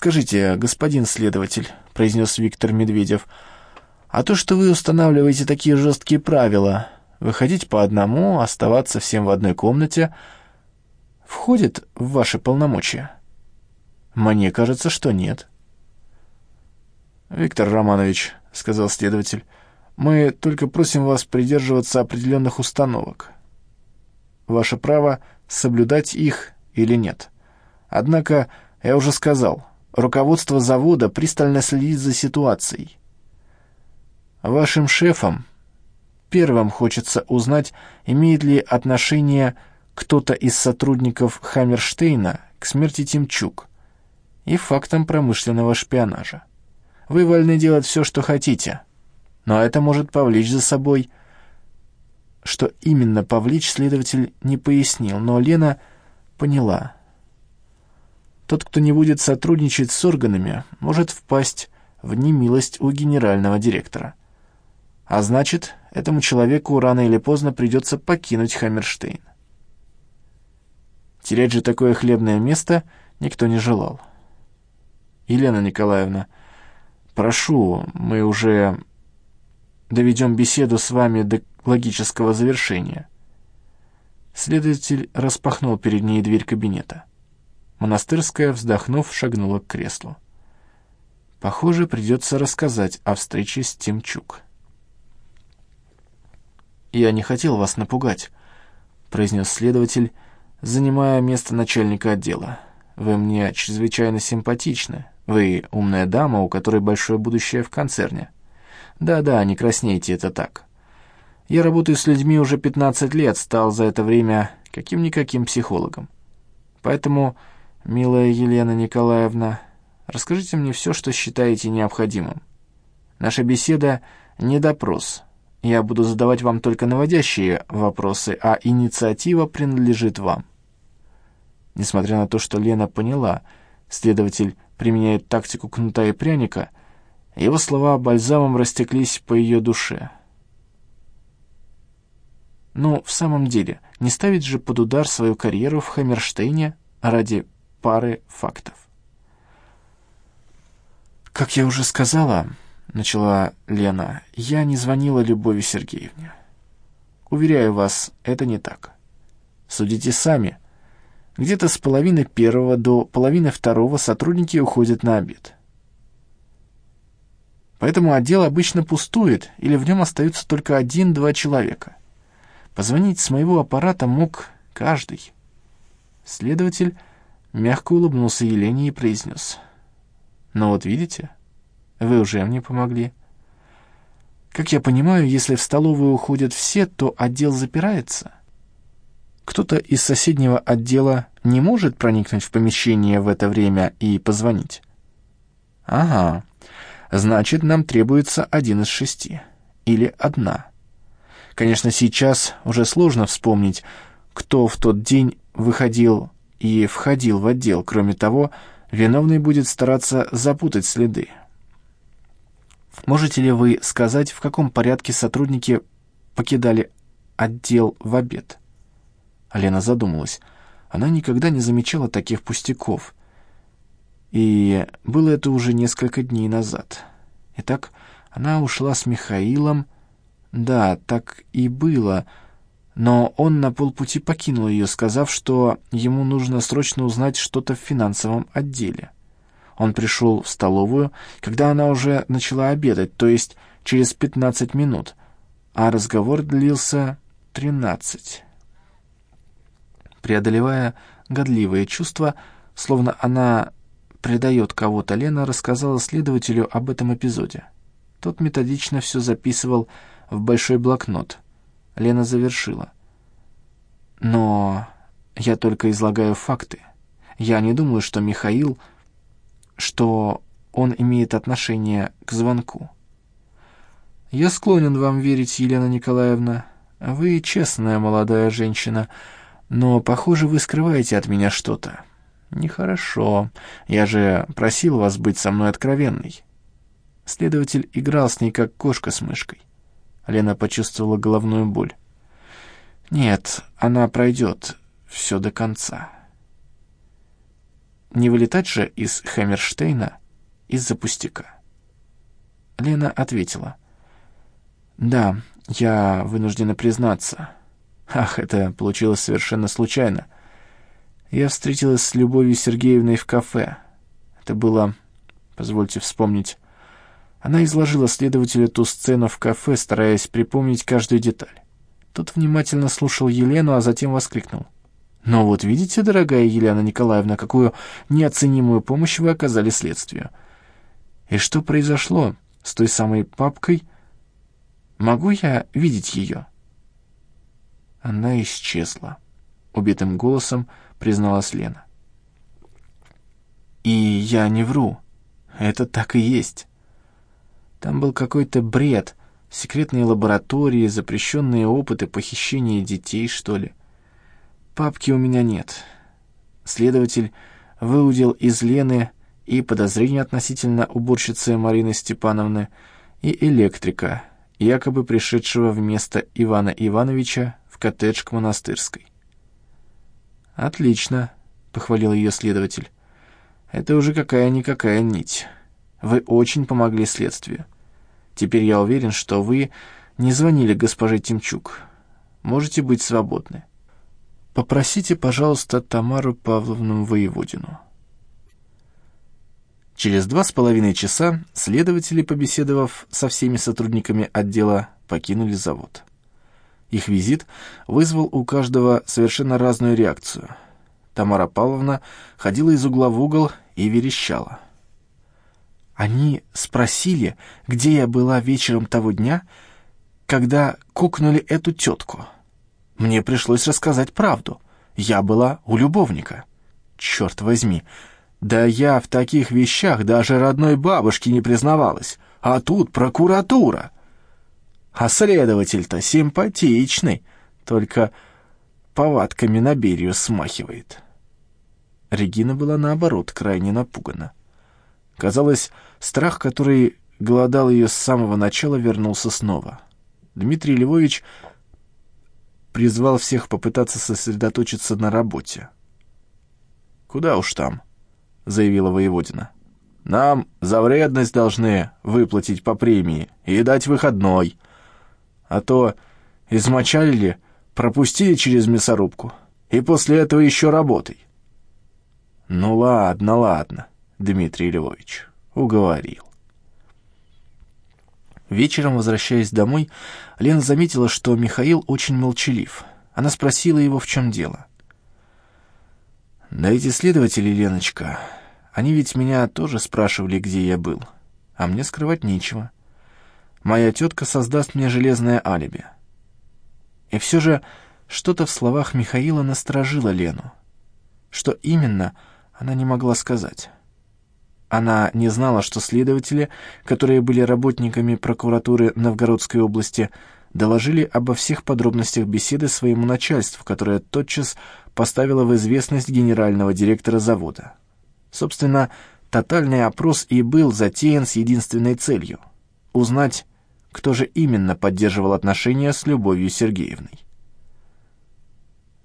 «Скажите, господин следователь», — произнес Виктор Медведев, «а то, что вы устанавливаете такие жесткие правила, выходить по одному, оставаться всем в одной комнате, входит в ваши полномочия?» «Мне кажется, что нет». «Виктор Романович», — сказал следователь, «мы только просим вас придерживаться определенных установок. Ваше право соблюдать их или нет. Однако, я уже сказал, руководство завода пристально следит за ситуацией. Вашим шефам первым хочется узнать, имеет ли отношение кто-то из сотрудников Хаммерштейна к смерти Тимчук и фактам промышленного шпионажа. Вы вольны делать все, что хотите, но это может повлечь за собой... Что именно повлечь, следователь не пояснил, но Лена поняла. Тот, кто не будет сотрудничать с органами, может впасть в немилость у генерального директора. А значит, этому человеку рано или поздно придется покинуть Хаммерштейн. Терять же такое хлебное место никто не желал. «Елена Николаевна», Прошу, мы уже доведем беседу с вами до логического завершения». Следователь распахнул перед ней дверь кабинета. Монастырская, вздохнув, шагнула к креслу. Похоже, придется рассказать о встрече с Тимчук. «Я не хотел вас напугать», — произнес следователь, занимая место начальника отдела. «Вы мне чрезвычайно симпатичны, вы умная дама, у которой большое будущее в концерне. Да-да, не краснейте, это так. Я работаю с людьми уже 15 лет, стал за это время каким-никаким психологом. Поэтому, милая Елена Николаевна, расскажите мне все, что считаете необходимым. Наша беседа не допрос. Я буду задавать вам только наводящие вопросы, а инициатива принадлежит вам. Несмотря на то, что Лена поняла, следователь применяет тактику кнута и пряника, его слова бальзамом растеклись по ее душе. Но в самом деле, не ставить же под удар свою карьеру в Хаммерштейне ради пары фактов. «Как я уже сказала, — начала Лена, — я не звонила Любови Сергеевне. Уверяю вас, это не так. Судите сами — где-то с половины первого до половины второго сотрудники уходят на обед. Поэтому отдел обычно пустует, или в нем остаются только один-два человека. Позвонить с моего аппарата мог каждый. Следователь мягко улыбнулся Елене и произнес. «Ну вот видите, вы уже мне помогли. Как я понимаю, если в столовую уходят все, то отдел запирается». Кто-то из соседнего отдела не может проникнуть в помещение в это время и позвонить? Ага, значит, нам требуется один из шести. Или одна. Конечно, сейчас уже сложно вспомнить, кто в тот день выходил и входил в отдел. Кроме того, виновный будет стараться запутать следы. Можете ли вы сказать, в каком порядке сотрудники покидали отдел в обед? Лена задумалась. Она никогда не замечала таких пустяков. И было это уже несколько дней назад. Итак, она ушла с Михаилом. Да, так и было. Но он на полпути покинул ее, сказав, что ему нужно срочно узнать что-то в финансовом отделе. Он пришел в столовую, когда она уже начала обедать, то есть через пятнадцать минут, а разговор длился тринадцать преодолевая годливые чувства, словно она предает кого-то, Лена рассказала следователю об этом эпизоде. Тот методично все записывал в большой блокнот. Лена завершила. «Но я только излагаю факты. Я не думаю, что Михаил, что он имеет отношение к звонку». «Я склонен вам верить, Елена Николаевна. Вы честная молодая женщина». Но, похоже, вы скрываете от меня что-то. Нехорошо. Я же просил вас быть со мной откровенной. Следователь играл с ней, как кошка с мышкой. Лена почувствовала головную боль. Нет, она пройдет все до конца. не вылетать же из Хаммерштейна из-за пустяка. Лена ответила. «Да, я вынуждена признаться. Ах, это получилось совершенно случайно. Я встретилась с Любовью Сергеевной в кафе. Это было, позвольте вспомнить, она изложила следователю ту сцену в кафе, стараясь припомнить каждую деталь. Тот внимательно слушал Елену, а затем воскликнул. «Но вот видите, дорогая Елена Николаевна, какую неоценимую помощь вы оказали следствию. И что произошло с той самой папкой? Могу я видеть ее?» Она исчезла. Убитым голосом призналась Лена. «И я не вру. Это так и есть. Там был какой-то бред, секретные лаборатории, запрещенные опыты похищения детей, что ли. Папки у меня нет. Следователь выудил из Лены и подозрения относительно уборщицы Марины Степановны, и электрика, якобы пришедшего вместо Ивана Ивановича в коттедж к монастырской. «Отлично», — похвалил ее следователь. «Это уже какая-никакая нить». Вы очень помогли следствию. Теперь я уверен, что вы не звонили госпоже Тимчук. Можете быть свободны. Попросите, пожалуйста, Тамару Павловну Воеводину». Через два с половиной часа следователи, побеседовав со всеми сотрудниками отдела, покинули завод. Их визит вызвал у каждого совершенно разную реакцию. Тамара Павловна ходила из угла в угол и верещала. Они спросили, где я была вечером того дня, когда кукнули эту тетку. Мне пришлось рассказать правду. Я была у любовника. Черт возьми, да я в таких вещах даже родной бабушке не признавалась. А тут прокуратура. А следователь-то симпатичный, только повадками на Берию смахивает. Регина была, наоборот, крайне напугана. Казалось, страх, который голодал ее с самого начала, вернулся снова. Дмитрий Львович призвал всех попытаться сосредоточиться на работе. «Куда уж там?» — заявила воеводина. «Нам за вредность должны выплатить по премии и дать выходной. А то измочалили, пропустили через мясорубку, и после этого еще работай». «Ну ладно, ладно», Дмитрий Львович. Уговорил. Вечером, возвращаясь домой, Лена заметила, что Михаил очень молчалив. Она спросила его, в чем дело. «Да эти следователи, Леночка, они ведь меня тоже спрашивали, где я был. А мне скрывать нечего. Моя тетка создаст мне железное алиби». И все же что-то в словах Михаила насторожило Лену. Что именно, она не могла сказать. Она не знала, что следователи, которые были работниками прокуратуры Новгородской области, доложили обо всех подробностях беседы своему начальству, которое тотчас поставило в известность генерального директора завода. Собственно, тотальный опрос и был затеян с единственной целью — узнать, кто же именно поддерживал отношения с Любовью Сергеевной.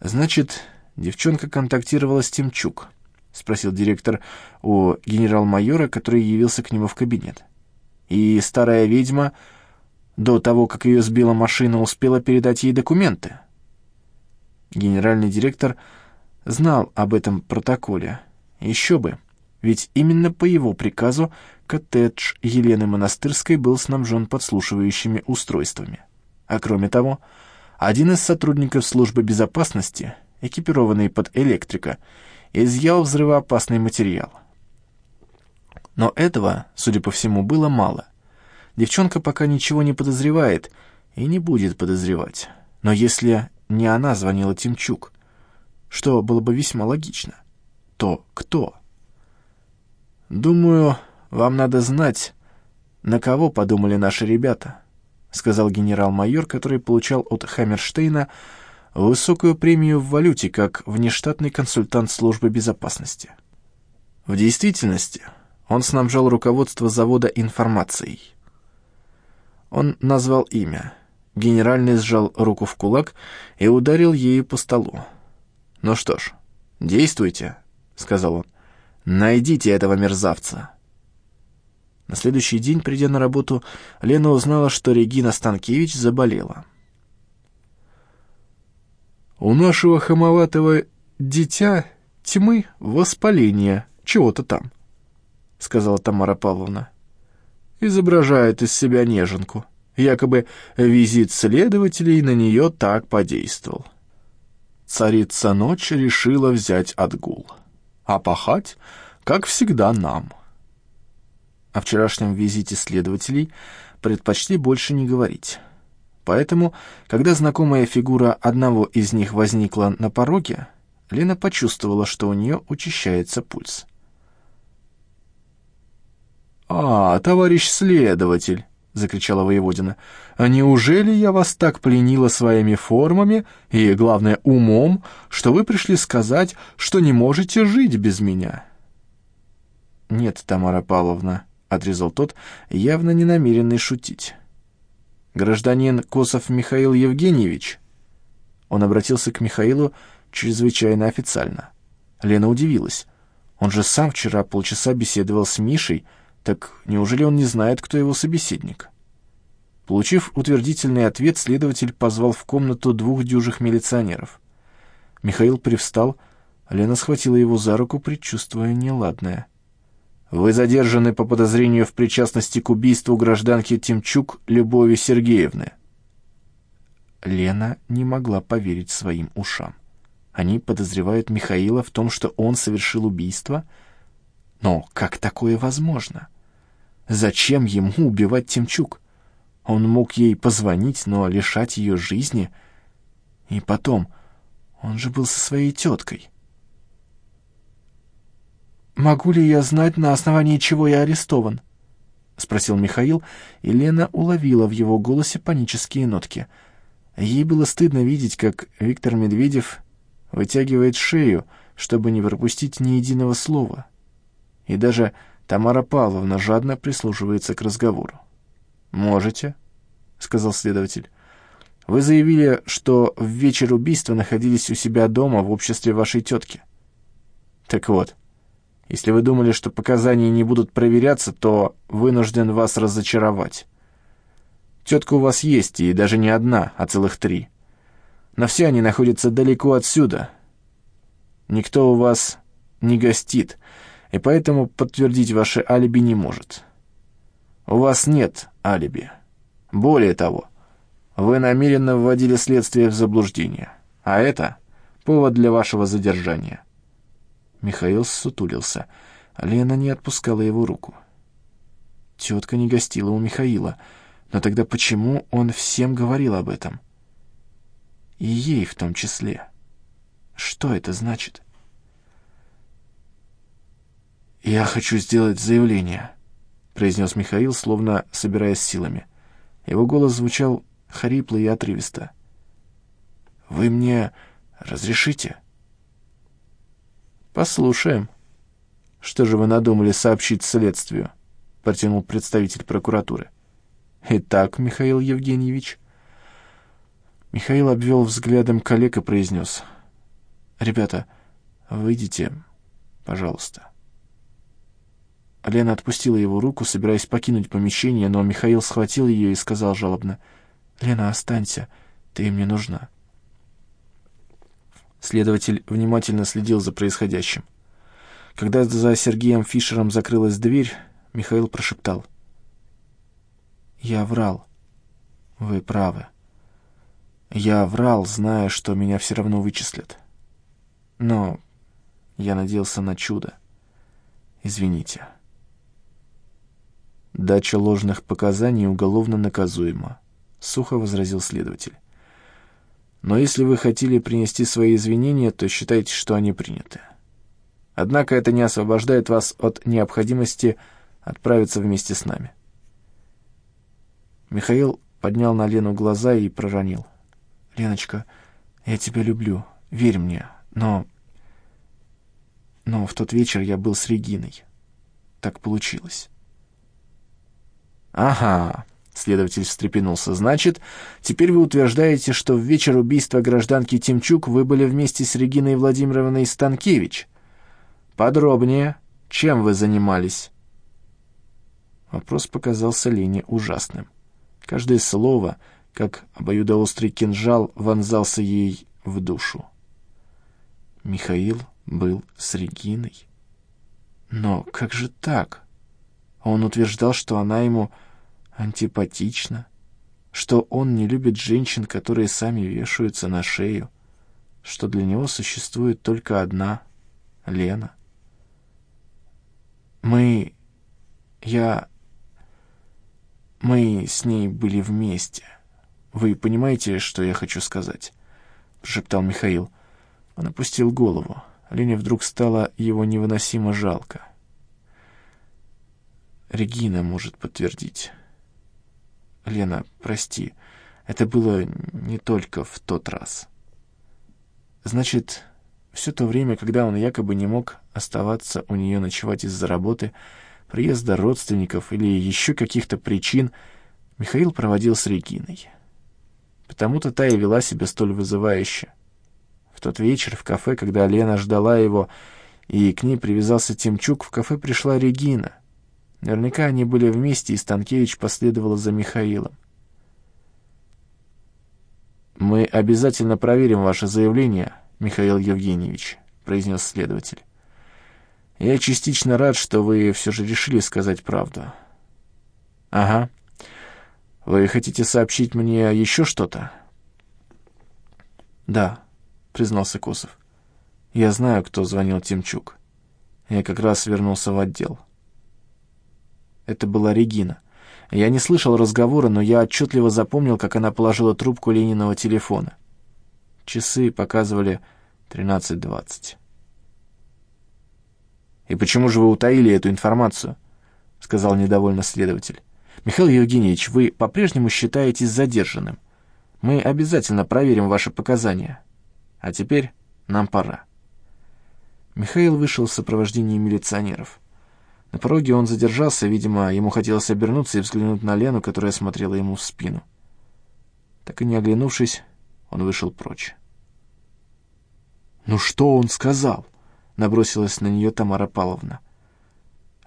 Значит, девчонка контактировала с Тимчук —— спросил директор у генерал-майора, который явился к нему в кабинет. «И старая ведьма до того, как ее сбила машина, успела передать ей документы?» Генеральный директор знал об этом протоколе. Еще бы, ведь именно по его приказу коттедж Елены Монастырской был снабжен подслушивающими устройствами. А кроме того, один из сотрудников службы безопасности, экипированный под электрика, изъял взрывоопасный материал. Но этого, судя по всему, было мало. Девчонка пока ничего не подозревает и не будет подозревать. Но если не она звонила Тимчук, что было бы весьма логично, то кто? «Думаю, вам надо знать, на кого подумали наши ребята», сказал генерал-майор, который получал от Хаммерштейна высокую премию в валюте как внештатный консультант службы безопасности. В действительности он снабжал руководство завода информацией. Он назвал имя. Генеральный сжал руку в кулак и ударил ею по столу. «Ну что ж, действуйте», — сказал он. Найдите этого мерзавца!» На следующий день, придя на работу, Лена узнала, что Регина Станкевич заболела. «У нашего хамоватого дитя тьмы воспаление, чего-то там», — сказала Тамара Павловна. «Изображает из себя неженку. Якобы визит следователей на нее так подействовал. Царица ночь решила взять отгул, а пахать, как всегда, нам». О вчерашнем визите следователей предпочли больше не говорить. Поэтому, когда знакомая фигура одного из них возникла на пороге, Лена почувствовала, что у нее учащается пульс. «А, товарищ следователь!» — закричала воеводина. «А неужели я вас так пленила своими формами и, главное, умом, что вы пришли сказать, что не можете жить без меня?» «Нет, Тамара Павловна», отрезал тот, явно не намеренный шутить. «Гражданин Косов Михаил Евгеньевич?» Он обратился к Михаилу чрезвычайно официально. Лена удивилась. Он же сам вчера полчаса беседовал с Мишей, так неужели он не знает, кто его собеседник? Получив утвердительный ответ, следователь позвал в комнату двух дюжих милиционеров. Михаил привстал, Лена схватила его за руку, предчувствуя неладное. Вы задержаны по подозрению в причастности к убийству гражданки Тимчук Любови Сергеевны». Лена не могла поверить своим ушам. Они подозревают Михаила в том, что он совершил убийство? Но как такое возможно? Зачем ему убивать Тимчук? Он мог ей позвонить, но лишать ее жизни... И потом, он же был со своей теткой. «Могу ли я знать, на основании чего я арестован?» — спросил Михаил, и Лена уловила в его голосе панические нотки. Ей было стыдно видеть, как Виктор Медведев вытягивает шею, чтобы не пропустить ни единого слова. И даже Тамара Павловна жадно прислушивается к разговору. «Можете», — сказал следователь. «Вы заявили, что в вечер убийства находились у себя дома в обществе вашей тетки». «Так вот». Если вы думали, что показания не будут проверяться, то вынужден вас разочаровать. Тетка у вас есть, и даже не одна, а целых три. Но все они находятся далеко отсюда. Никто у вас не гостит, и поэтому подтвердить ваше алиби не может. У вас нет алиби. Более того, вы намеренно вводили следствие в заблуждение, а это повод для вашего задержания. Михаил ссутулился. Лена не отпускала его руку. Тетка не гостила у Михаила. Но тогда почему он всем говорил об этом? И ей в том числе. Что это значит? «Я хочу сделать заявление», — произнес Михаил, словно собираясь силами. Его голос звучал хрипло и отрывисто. «Вы мне разрешите?» «Послушаем. Что же вы надумали сообщить следствию?» — протянул представитель прокуратуры. «Итак, Михаил Евгеньевич...» Михаил обвел взглядом коллег и произнес. «Ребята, выйдите, пожалуйста». Лена отпустила его руку, собираясь покинуть помещение, но Михаил схватил ее и сказал жалобно. «Лена, останься, ты мне нужна». Следователь внимательно следил за происходящим. Когда за Сергеем Фишером закрылась дверь, Михаил прошептал. «Я врал. Вы правы. Я врал, зная, что меня все равно вычислят. Но я надеялся на чудо. Извините». «Дача ложных показаний уголовно наказуема», — сухо возразил следователь. Но если вы хотели принести свои извинения, то считайте, что они приняты. Однако это не освобождает вас от необходимости отправиться вместе с нами. Михаил поднял на Лену глаза и проронил. «Леночка, я тебя люблю, верь мне, но... Но в тот вечер я был с Региной. Так получилось». «Ага», Следователь встрепенулся. «Значит, теперь вы утверждаете, что в вечер убийства гражданки Тимчук вы были вместе с Региной Владимировной Станкевич?» «Подробнее», чем вы занимались?» Вопрос показался Лене ужасным. Каждое слово, как обоюдоострый кинжал, вонзался ей в душу. Михаил был с Региной. Но как же так? Он утверждал, что она ему антипатична, что он не любит женщин, которые сами вешаются на шею, что для него существует только одна — Лена. Мы... я... мы с ней были вместе. Вы понимаете, что я хочу сказать? — прошептал Михаил. Он опустил голову. Лене вдруг стало его невыносимо жалко. Регина может подтвердить. Лена, прости, это было не только в тот раз. Значит, все то время, когда он якобы не мог оставаться у нее ночевать из-за работы, приезда родственников или еще каких-то причин, Михаил проводил с Региной. Потому-то та и вела себя столь вызывающе. В тот вечер в кафе, когда Лена ждала его, и к ней привязался Тимчук, в кафе пришла Регина. Наверняка они были вместе, и Станкевич последовала за Михаилом. «Мы обязательно проверим ваше заявление, Михаил Евгеньевич», — произнес следователь. «Я частично рад, что вы все же решили сказать правду». «Ага. Вы хотите сообщить мне еще что-то?» «Да», признался Косов. «Я знаю, кто звонил Тимчук. Я как раз вернулся в отдел». Это была Регина. Я не слышал разговора, но я отчетливо запомнил, как она положила трубку Лениного телефона. Часы показывали 13.20. «И почему же вы утаили эту информацию?» — сказал недовольно следователь. «Михаил Евгеньевич, вы по-прежнему считаетесь задержанным. Мы обязательно проверим ваши показания». А теперь нам пора». Михаил вышел в сопровождении милиционеров. На пороге он задержался, видимо, ему хотелось обернуться и взглянуть на Лену, которая смотрела ему в спину. Так и не оглянувшись, он вышел прочь. «Ну что он сказал?» — набросилась на нее Тамара Павловна.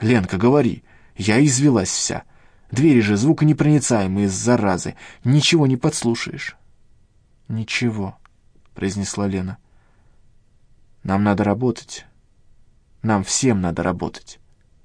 «Ленка, говори, я извелась вся. Двери же звуконепроницаемые, заразы, ничего не подслушаешь». «Ничего», произнесла Лена. «Нам надо работать. Нам всем надо работать».